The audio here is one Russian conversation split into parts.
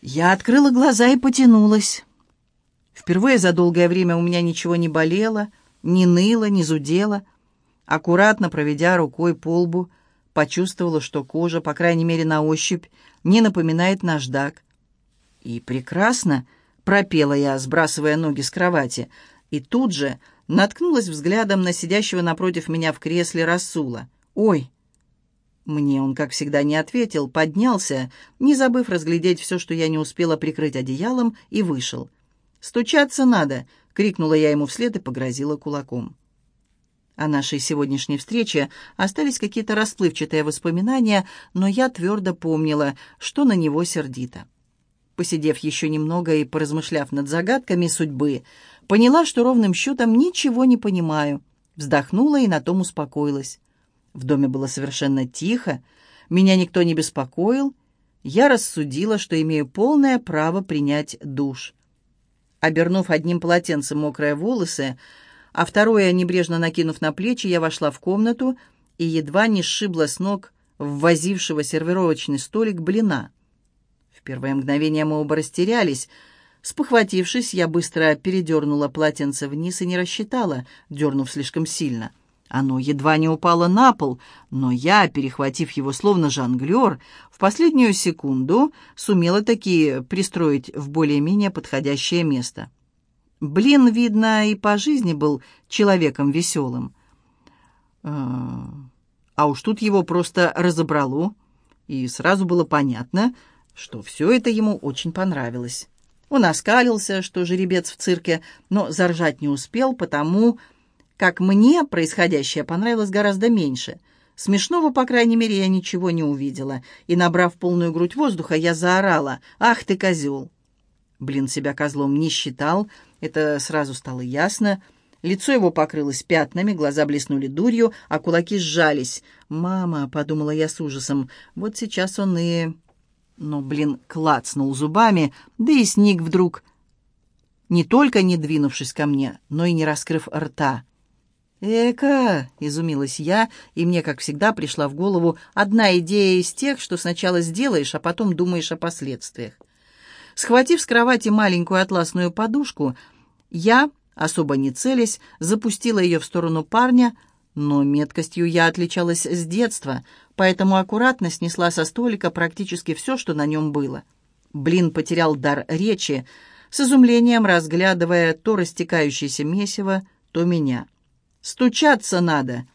Я открыла глаза и потянулась. Впервые за долгое время у меня ничего не болело, не ныло, не зудело. Аккуратно проведя рукой по лбу, почувствовала, что кожа, по крайней мере на ощупь, не напоминает наждак. И прекрасно, пропела я, сбрасывая ноги с кровати, и тут же наткнулась взглядом на сидящего напротив меня в кресле Расула. «Ой!» Мне он, как всегда, не ответил, поднялся, не забыв разглядеть все, что я не успела прикрыть одеялом, и вышел. «Стучаться надо!» — крикнула я ему вслед и погрозила кулаком. О нашей сегодняшней встрече остались какие-то расплывчатые воспоминания, но я твердо помнила, что на него сердито. Посидев еще немного и поразмышляв над загадками судьбы, поняла, что ровным счетом ничего не понимаю. Вздохнула и на том успокоилась. В доме было совершенно тихо, меня никто не беспокоил. Я рассудила, что имею полное право принять душ. Обернув одним полотенцем мокрые волосы, а второе, небрежно накинув на плечи, я вошла в комнату и едва не сшибла с ног ввозившего сервировочный столик блина. В первое мгновение мы оба растерялись. Спохватившись, я быстро передернула полотенце вниз и не рассчитала, дернув слишком сильно. Оно едва не упало на пол, но я, перехватив его словно жонглер, в последнюю секунду сумела таки пристроить в более-менее подходящее место. Блин, видно, и по жизни был человеком веселым. А, а уж тут его просто разобрало, и сразу было понятно, что все это ему очень понравилось. Он оскалился, что жеребец в цирке, но заржать не успел, потому как мне происходящее понравилось гораздо меньше. Смешного, по крайней мере, я ничего не увидела, и, набрав полную грудь воздуха, я заорала «Ах ты, козел!». Блин себя козлом не считал, это сразу стало ясно. Лицо его покрылось пятнами, глаза блеснули дурью, а кулаки сжались. «Мама», — подумала я с ужасом, — «вот сейчас он и...» Но, блин, клацнул зубами, да и сник вдруг, не только не двинувшись ко мне, но и не раскрыв рта. «Эка!» — изумилась я, и мне, как всегда, пришла в голову одна идея из тех, что сначала сделаешь, а потом думаешь о последствиях. Схватив с кровати маленькую атласную подушку, я, особо не целясь, запустила ее в сторону парня, но меткостью я отличалась с детства, поэтому аккуратно снесла со столика практически все, что на нем было. Блин потерял дар речи, с изумлением разглядывая то растекающееся месиво, то меня. «Стучаться надо!»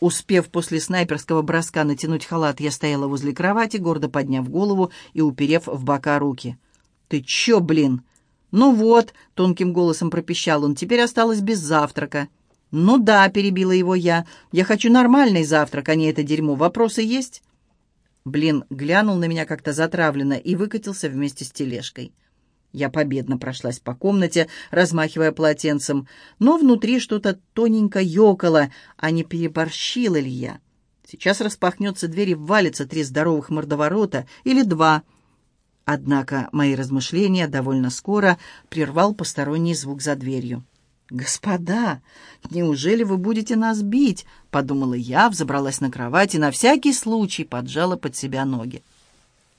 Успев после снайперского броска натянуть халат, я стояла возле кровати, гордо подняв голову и уперев в бока руки. «Ты чё, блин?» «Ну вот», — тонким голосом пропищал он, — «теперь осталось без завтрака». «Ну да», — перебила его я, — «я хочу нормальный завтрак, а не это дерьмо. Вопросы есть?» Блин глянул на меня как-то затравленно и выкатился вместе с тележкой. Я победно прошлась по комнате, размахивая полотенцем, но внутри что-то тоненько ёкало, а не переборщила ли я. Сейчас распахнется дверь и валится три здоровых мордоворота или два. Однако мои размышления довольно скоро прервал посторонний звук за дверью. «Господа, неужели вы будете нас бить?» — подумала я, взобралась на кровать и на всякий случай поджала под себя ноги.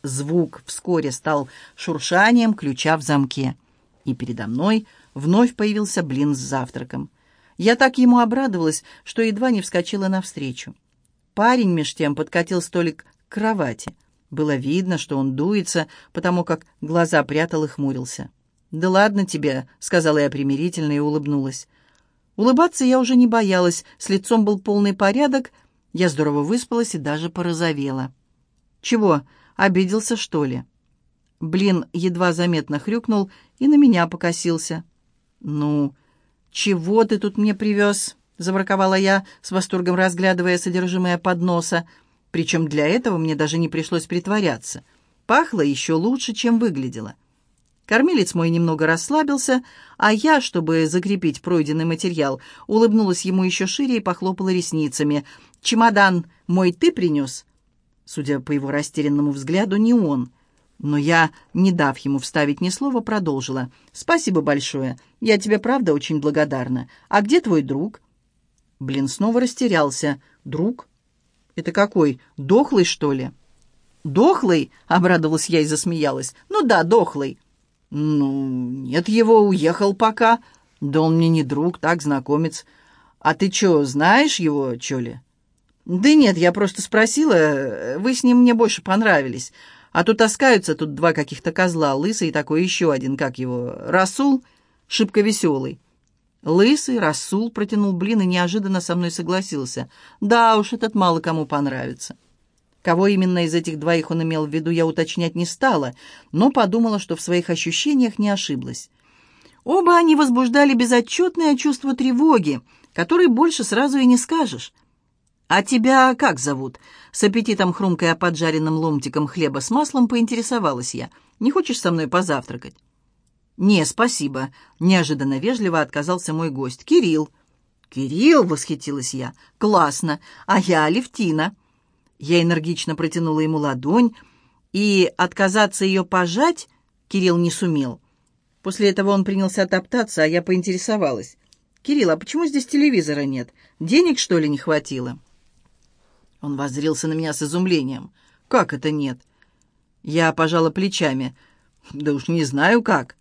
Звук вскоре стал шуршанием ключа в замке, и передо мной вновь появился блин с завтраком. Я так ему обрадовалась, что едва не вскочила навстречу. Парень меж тем подкатил столик к кровати. Было видно, что он дуется, потому как глаза прятал и хмурился. «Да ладно тебе», — сказала я примирительно и улыбнулась. Улыбаться я уже не боялась, с лицом был полный порядок, я здорово выспалась и даже порозовела. «Чего, обиделся, что ли?» Блин едва заметно хрюкнул и на меня покосился. «Ну, чего ты тут мне привез?» — забраковала я, с восторгом разглядывая содержимое подноса. Причем для этого мне даже не пришлось притворяться. Пахло еще лучше, чем выглядело. Кормилец мой немного расслабился, а я, чтобы закрепить пройденный материал, улыбнулась ему еще шире и похлопала ресницами. «Чемодан мой ты принес?» Судя по его растерянному взгляду, не он. Но я, не дав ему вставить ни слова, продолжила. «Спасибо большое. Я тебе правда очень благодарна. А где твой друг?» Блин снова растерялся. «Друг? Это какой? Дохлый, что ли?» «Дохлый?» — обрадовалась я и засмеялась. «Ну да, дохлый». «Ну, нет его, уехал пока. Да он мне не друг, так, знакомец. А ты что, знаешь его, чё ли?» «Да нет, я просто спросила. Вы с ним мне больше понравились. А тут таскаются тут два каких-то козла, лысый и такой еще один, как его, Расул, шибко веселый». Лысый, Расул протянул блин и неожиданно со мной согласился. «Да уж, этот мало кому понравится». Кого именно из этих двоих он имел в виду, я уточнять не стала, но подумала, что в своих ощущениях не ошиблась. Оба они возбуждали безотчетное чувство тревоги, которой больше сразу и не скажешь. «А тебя как зовут?» С аппетитом хрумкая поджаренным ломтиком хлеба с маслом поинтересовалась я. «Не хочешь со мной позавтракать?» «Не, спасибо», — неожиданно вежливо отказался мой гость. «Кирилл». «Кирилл!» — восхитилась я. «Классно! А я Алевтина». Я энергично протянула ему ладонь, и отказаться ее пожать Кирилл не сумел. После этого он принялся топтаться, а я поинтересовалась. «Кирилл, а почему здесь телевизора нет? Денег, что ли, не хватило?» Он воззрился на меня с изумлением. «Как это нет?» Я пожала плечами. «Да уж не знаю, как».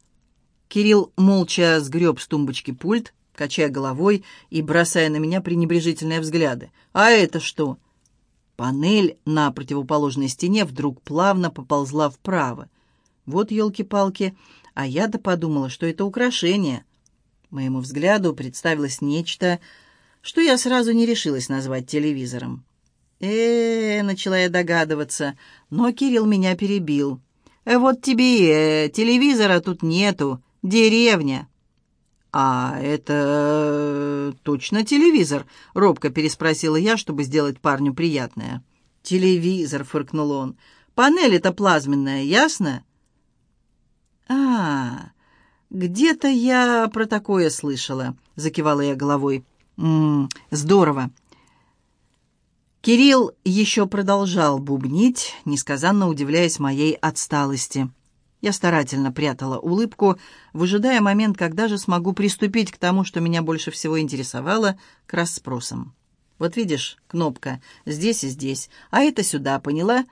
Кирилл молча сгреб с тумбочки пульт, качая головой и бросая на меня пренебрежительные взгляды. «А это что?» Панель на противоположной стене вдруг плавно поползла вправо. Вот елки-палки, а я-то подумала, что это украшение. Моему взгляду представилось нечто, что я сразу не решилась назвать телевизором. Э, -э начала я догадываться, но Кирилл меня перебил. «Э, «Вот тебе, э, телевизора тут нету, деревня». «А это э, точно телевизор?» — робко переспросила я, чтобы сделать парню приятное. «Телевизор», — фыркнул он. «Панель это плазменная, ясно?» «А, где-то я про такое слышала», — закивала я головой. «М -м, «Здорово». Кирилл еще продолжал бубнить, несказанно удивляясь моей отсталости. Я старательно прятала улыбку, выжидая момент, когда же смогу приступить к тому, что меня больше всего интересовало, к расспросам. «Вот видишь, кнопка здесь и здесь, а это сюда, поняла?»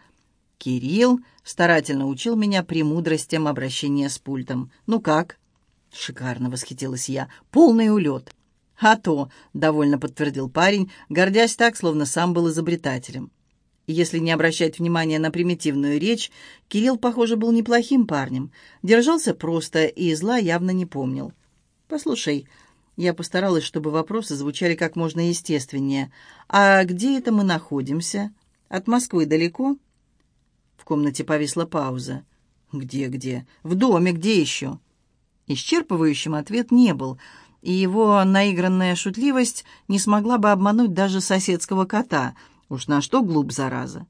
Кирилл старательно учил меня премудростям обращения с пультом. «Ну как?» «Шикарно!» — восхитилась я. «Полный улет!» «А то!» — довольно подтвердил парень, гордясь так, словно сам был изобретателем. Если не обращать внимания на примитивную речь, Кирилл, похоже, был неплохим парнем. Держался просто и зла явно не помнил. «Послушай», я постаралась, чтобы вопросы звучали как можно естественнее. «А где это мы находимся? От Москвы далеко?» В комнате повисла пауза. «Где-где? В доме, где еще?» Исчерпывающим ответ не был, и его наигранная шутливость не смогла бы обмануть даже соседского кота — Уж на что глуп, зараза.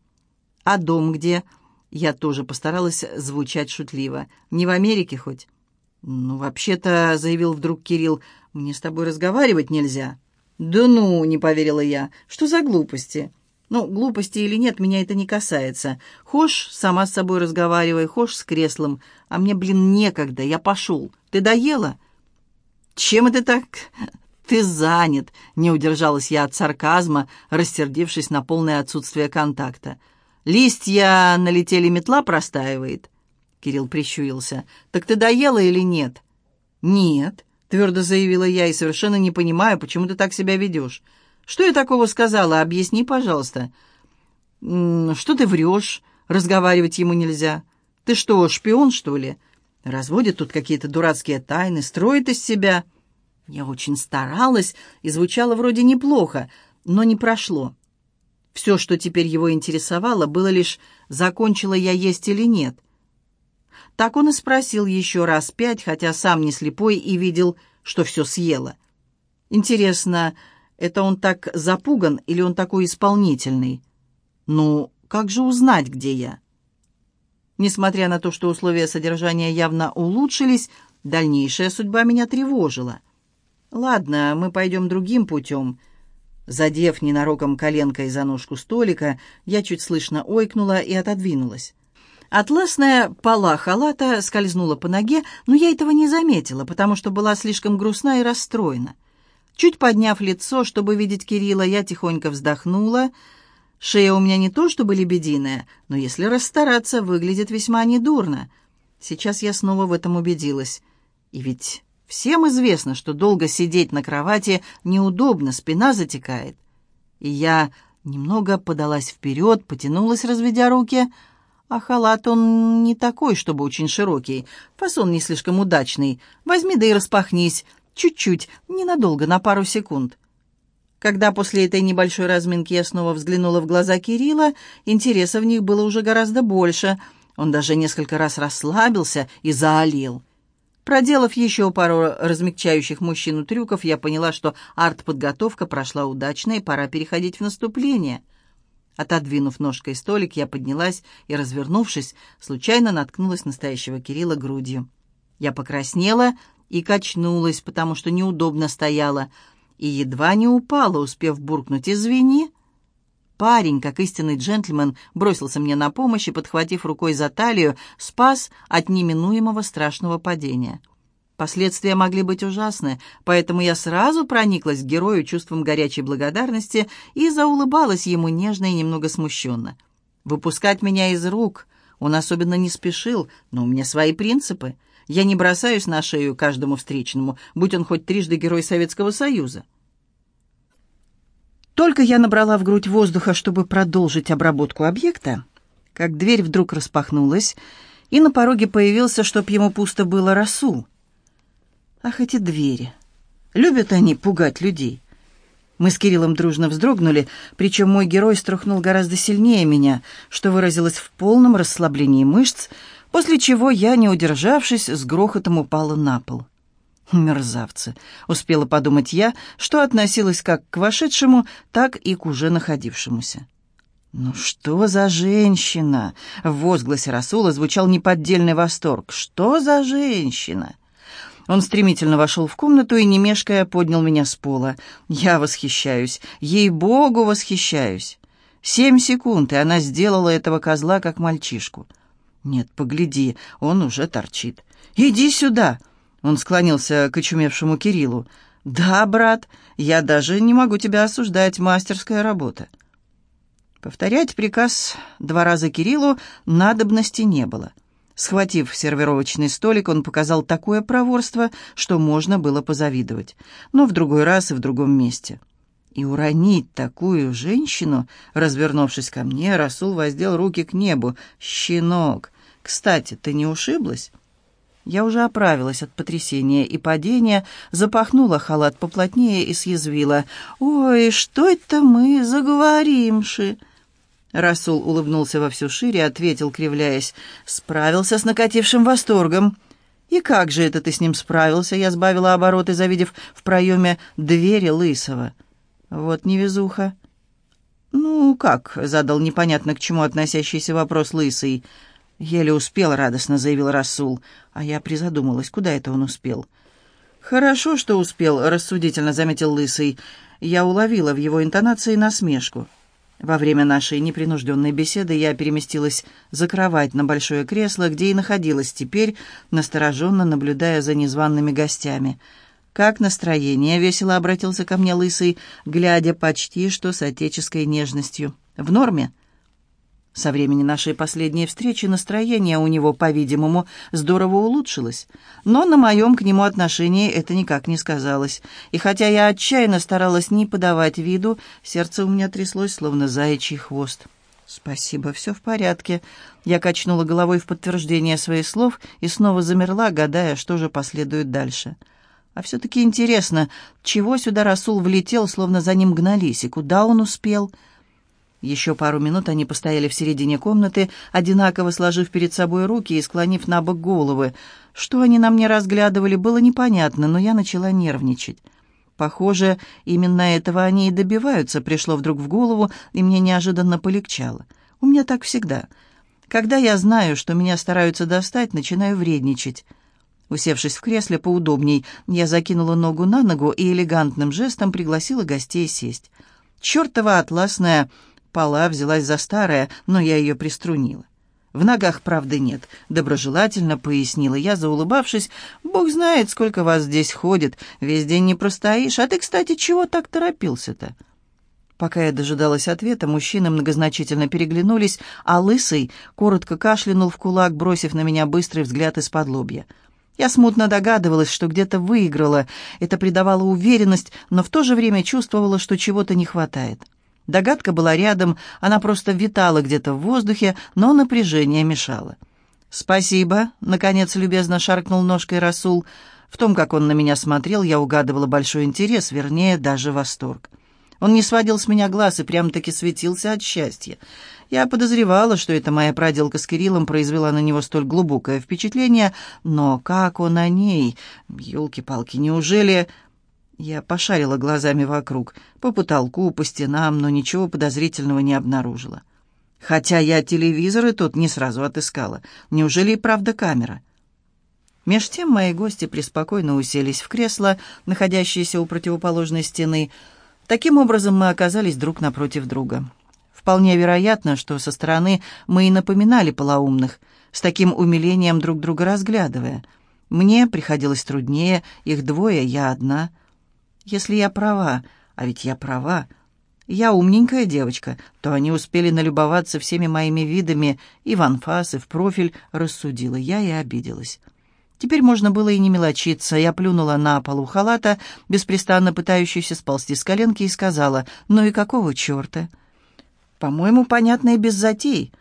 А дом где? Я тоже постаралась звучать шутливо. Не в Америке хоть? Ну, вообще-то, заявил вдруг Кирилл, мне с тобой разговаривать нельзя. Да ну, не поверила я. Что за глупости? Ну, глупости или нет, меня это не касается. Хошь, сама с собой разговаривай, хошь с креслом. А мне, блин, некогда, я пошел. Ты доела? Чем это так «Ты занят!» — не удержалась я от сарказма, рассердившись на полное отсутствие контакта. «Листья налетели, метла простаивает?» Кирилл прищурился. «Так ты доела или нет?» «Нет», — твердо заявила я, и совершенно не понимаю, почему ты так себя ведешь. «Что я такого сказала? Объясни, пожалуйста». «Что ты врешь? Разговаривать ему нельзя. Ты что, шпион, что ли? Разводит тут какие-то дурацкие тайны, строит из себя...» Я очень старалась, и звучало вроде неплохо, но не прошло. Все, что теперь его интересовало, было лишь, закончила я есть или нет. Так он и спросил еще раз пять, хотя сам не слепой и видел, что все съела. Интересно, это он так запуган или он такой исполнительный? Ну, как же узнать, где я? Несмотря на то, что условия содержания явно улучшились, дальнейшая судьба меня тревожила. «Ладно, мы пойдем другим путем». Задев ненароком коленкой за ножку столика, я чуть слышно ойкнула и отодвинулась. Атласная пола халата скользнула по ноге, но я этого не заметила, потому что была слишком грустна и расстроена. Чуть подняв лицо, чтобы видеть Кирилла, я тихонько вздохнула. Шея у меня не то чтобы лебединая, но если расстараться, выглядит весьма недурно. Сейчас я снова в этом убедилась. И ведь всем известно, что долго сидеть на кровати неудобно, спина затекает. И я немного подалась вперед, потянулась, разведя руки. А халат он не такой, чтобы очень широкий. Фасон не слишком удачный. Возьми да и распахнись. Чуть-чуть, ненадолго, на пару секунд. Когда после этой небольшой разминки я снова взглянула в глаза Кирилла, интереса в них было уже гораздо больше. Он даже несколько раз расслабился и заолел. Проделав еще пару размягчающих мужчину трюков, я поняла, что арт-подготовка прошла удачно, и пора переходить в наступление. Отодвинув ножкой столик, я поднялась и, развернувшись, случайно наткнулась настоящего Кирилла грудью. Я покраснела и качнулась, потому что неудобно стояла — и едва не упала, успев буркнуть «Извини». Парень, как истинный джентльмен, бросился мне на помощь и, подхватив рукой за талию, спас от неминуемого страшного падения. Последствия могли быть ужасны, поэтому я сразу прониклась к герою чувством горячей благодарности и заулыбалась ему нежно и немного смущенно. Выпускать меня из рук он особенно не спешил, но у меня свои принципы — я не бросаюсь на шею каждому встречному, будь он хоть трижды герой Советского Союза. Только я набрала в грудь воздуха, чтобы продолжить обработку объекта, как дверь вдруг распахнулась, и на пороге появился, чтоб ему пусто было, Расул. Ах, эти двери! Любят они пугать людей. Мы с Кириллом дружно вздрогнули, причем мой герой струхнул гораздо сильнее меня, что выразилось в полном расслаблении мышц, после чего я, не удержавшись, с грохотом упала на пол. «Мерзавцы!» — успела подумать я, что относилась как к вошедшему, так и к уже находившемуся. «Ну что за женщина?» — в возгласе Расула звучал неподдельный восторг. «Что за женщина?» Он стремительно вошел в комнату и, не мешкая, поднял меня с пола. Я восхищаюсь, ей-богу восхищаюсь. Семь секунд, и она сделала этого козла как мальчишку. «Нет, погляди, он уже торчит. Иди сюда!» Он склонился к очумевшему Кириллу. «Да, брат, я даже не могу тебя осуждать, мастерская работа». Повторять приказ два раза Кириллу надобности не было. Схватив сервировочный столик, он показал такое проворство, что можно было позавидовать, но в другой раз и в другом месте. И уронить такую женщину, развернувшись ко мне, Расул воздел руки к небу. «Щенок! Кстати, ты не ушиблась?» Я уже оправилась от потрясения и падения, запахнула халат поплотнее и съязвила. «Ой, что это мы заговоримши?» Расул улыбнулся во всю шире ответил, кривляясь, «Справился с накатившим восторгом». «И как же это ты с ним справился?» Я сбавила обороты, завидев в проеме двери Лысого. Вот невезуха. «Ну, как?» — задал непонятно к чему относящийся вопрос Лысый. «Еле успел», — радостно заявил Расул. А я призадумалась, куда это он успел. «Хорошо, что успел», — рассудительно заметил Лысый. Я уловила в его интонации насмешку. Во время нашей непринужденной беседы я переместилась за кровать на большое кресло, где и находилась теперь, настороженно наблюдая за незваными гостями — «Как настроение?» — весело обратился ко мне Лысый, глядя почти что с отеческой нежностью. «В норме?» Со времени нашей последней встречи настроение у него, по-видимому, здорово улучшилось. Но на моем к нему отношении это никак не сказалось. И хотя я отчаянно старалась не подавать виду, сердце у меня тряслось, словно заячий хвост. «Спасибо, все в порядке». Я качнула головой в подтверждение своих слов и снова замерла, гадая, что же последует дальше. «Спасибо». А все-таки интересно, чего сюда Расул влетел, словно за ним гнались, и куда он успел? Еще пару минут они постояли в середине комнаты, одинаково сложив перед собой руки и склонив на бок головы. Что они на мне разглядывали, было непонятно, но я начала нервничать. Похоже, именно этого они и добиваются, пришло вдруг в голову, и мне неожиданно полегчало. У меня так всегда. Когда я знаю, что меня стараются достать, начинаю вредничать. Усевшись в кресле поудобней, я закинула ногу на ногу и элегантным жестом пригласила гостей сесть. Чертова атласная пола взялась за старое, но я ее приструнила. «В ногах правды нет», — доброжелательно пояснила я, заулыбавшись. «Бог знает, сколько вас здесь ходит. Весь день не простоишь. А ты, кстати, чего так торопился-то?» Пока я дожидалась ответа, мужчины многозначительно переглянулись, а Лысый коротко кашлянул в кулак, бросив на меня быстрый взгляд из-под лобья. Я смутно догадывалась, что где-то выиграла. Это придавало уверенность, но в то же время чувствовала, что чего-то не хватает. Догадка была рядом, она просто витала где-то в воздухе, но напряжение мешало. «Спасибо», — наконец любезно шаркнул ножкой Расул. В том, как он на меня смотрел, я угадывала большой интерес, вернее, даже восторг. Он не сводил с меня глаз и прям-таки светился от счастья. Я подозревала, что эта моя проделка с Кириллом произвела на него столь глубокое впечатление, но как он о ней? Ёлки-палки, неужели... Я пошарила глазами вокруг, по потолку, по стенам, но ничего подозрительного не обнаружила. Хотя я телевизоры тут не сразу отыскала. Неужели и правда камера? Меж тем мои гости преспокойно уселись в кресло, находящееся у противоположной стены. Таким образом мы оказались друг напротив друга. Вполне вероятно, что со стороны мы и напоминали полоумных, с таким умилением друг друга разглядывая. Мне приходилось труднее, их двое, я одна. Если я права, а ведь я права, я умненькая девочка, то они успели налюбоваться всеми моими видами, и в анфас, и в профиль, рассудила я и обиделась. Теперь можно было и не мелочиться. Я плюнула на полу халата, беспрестанно пытающуюся сползти с коленки, и сказала, «Ну и какого черта?» «По-моему, понятно и без затей».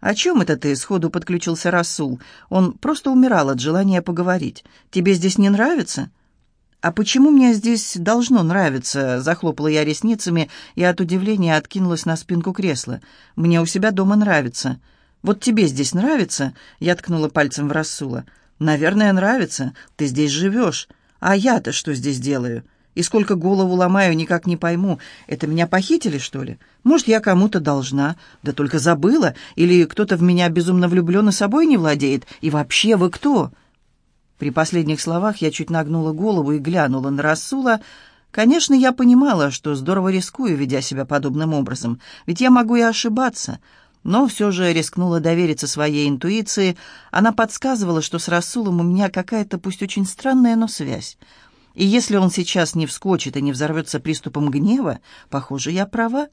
«О чем это ты?» — сходу подключился Расул. Он просто умирал от желания поговорить. «Тебе здесь не нравится?» «А почему мне здесь должно нравиться?» — захлопала я ресницами и от удивления откинулась на спинку кресла. «Мне у себя дома нравится». «Вот тебе здесь нравится?» — я ткнула пальцем в Расула. «Наверное, нравится. Ты здесь живешь. А я-то что здесь делаю? И сколько голову ломаю, никак не пойму. Это меня похитили, что ли? Может, я кому-то должна? Да только забыла. Или кто-то в меня безумно влюблен и собой не владеет? И вообще, вы кто?» При последних словах я чуть нагнула голову и глянула на Расула. Конечно, я понимала, что здорово рискую, ведя себя подобным образом, ведь я могу и ошибаться. Но все же рискнула довериться своей интуиции. Она подсказывала, что с Расулом у меня какая-то, пусть очень странная, но связь. И если он сейчас не вскочит и не взорвется приступом гнева, похоже, я права.